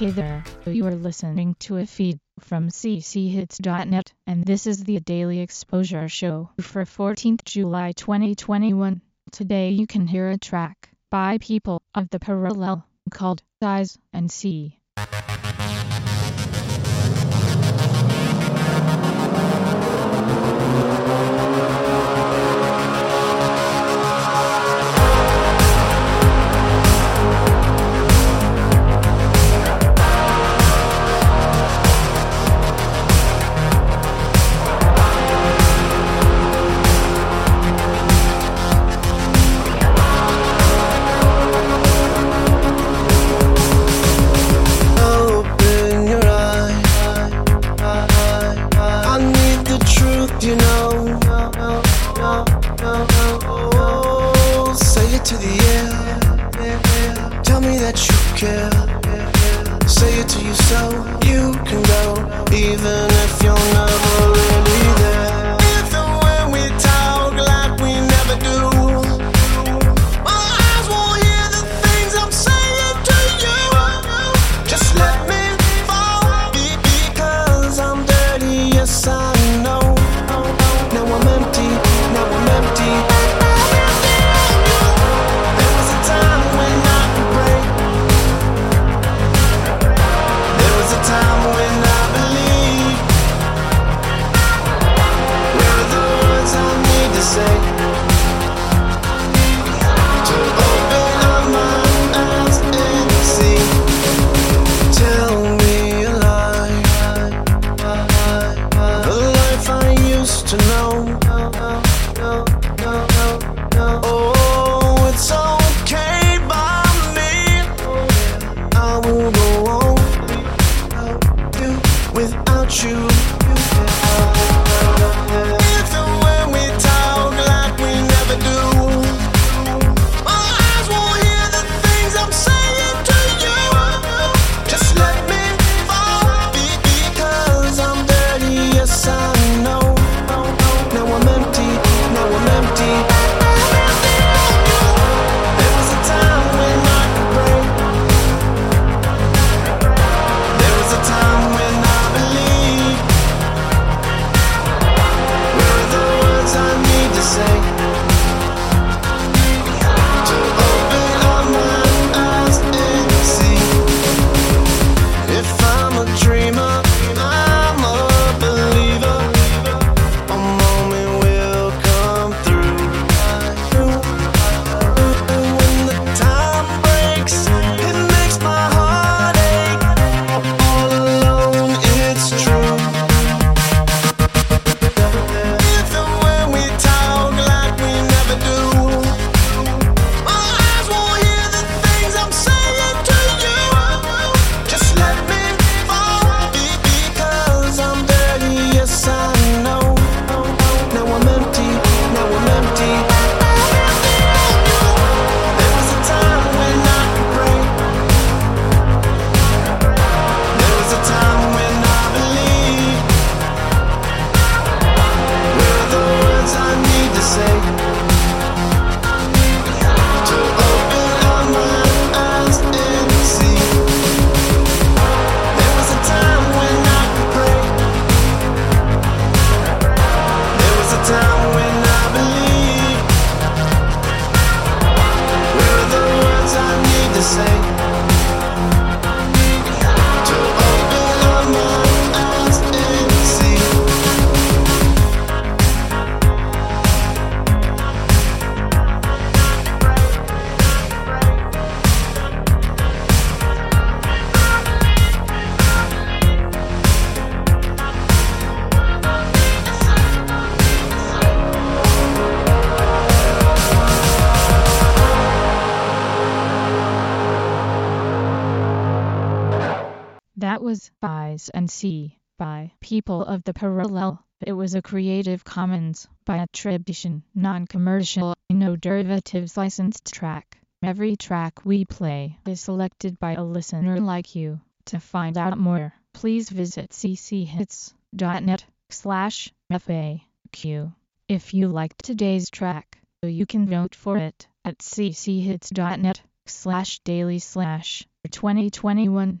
Hey there, you are listening to a feed from cchits.net, and this is the Daily Exposure Show for 14th July 2021. Today you can hear a track by People of the Parallel called Size and See. you know. Say it to the air. Tell me that you care. Say it to yourself. You can go, even if you're not. was Buys and see by People of the Parallel. It was a Creative Commons by attribution, non-commercial, no derivatives licensed track. Every track we play is selected by a listener like you. To find out more, please visit cchits.net slash FAQ. If you liked today's track, you can vote for it at cchits.net slash daily slash 2021.